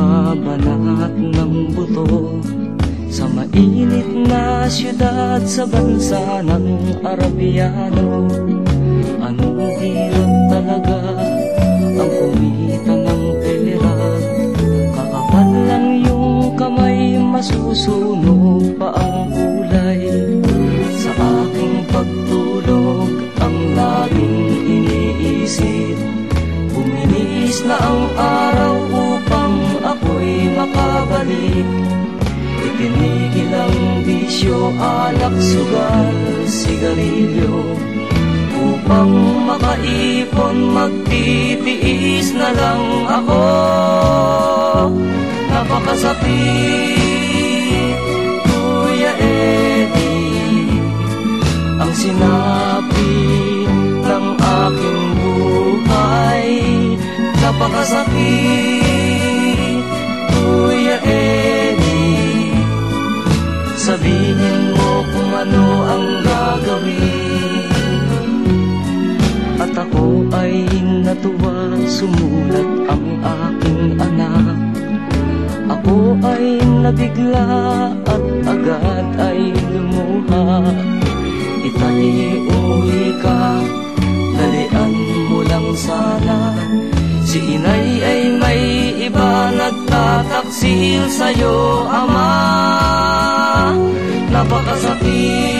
Nagbabalat ng buto Sa mainit na siyudad Sa bansa ng Arabiano. Anong hirap talaga Ang kumita ng pera? Kakapal lang yung kamay Masusunog pa ang kulay. Sa aking pagtulog Ang laging iniisip Bumilis na ang araw makabalik Itinigil ang bisyo, alak, sugal, sigarilyo. Upang makaipon, magtitiis na lang ako. Napakasakit, Kuya Eddie. Ang sinabi ng aking buhay Napakasakit, ay natuwa Sumulat ang aking anak. Ako ay nabigla At agad ay lumuha. Itay uwi ka Dalian mo lang sana. Si inay ay may iba Nagtataksil sa'yo, ama. Napakasakit,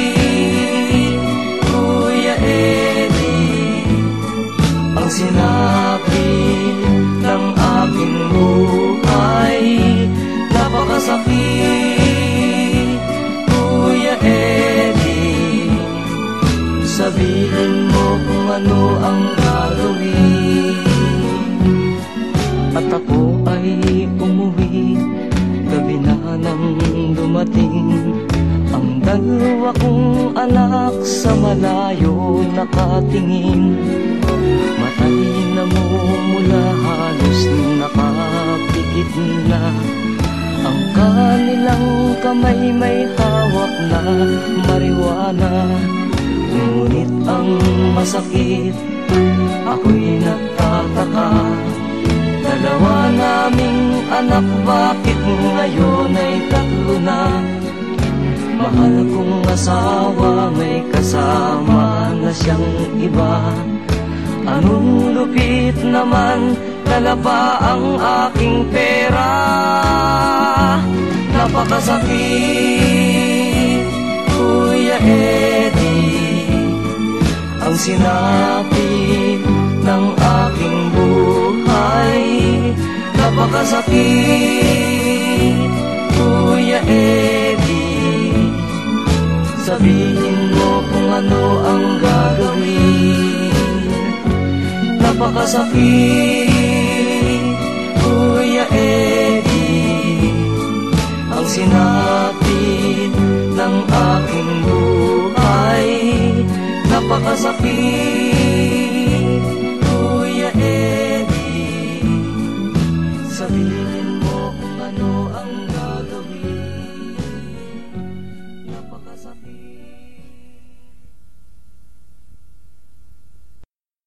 sinabi ng aking buhay. Napakasakit, Kuya Eddie Sabihin mo kung ano ang gagawin. At ako ay umuwi Gabi na nang dumating. Ang dalawa kong anak sa malayo nakatingin mula halos nakapikit na Ang kanilang kamay may hawak na mariwana Ngunit ang masakit Ako'y nagtataka. Dalawa naming anak Bakit ngayon ay tatlo na? Mahal kong asawa May kasama na siyang iba Anong lupit naman Dala pa ang aking pera. Napakasakit Kuya Eddie. Ang sinabi ng aking buhay. Napakasakit Kuya Eddie. Sabihin Napakasakit Kuya Eddie Ang sinapit ng aking buhay. Napakasakit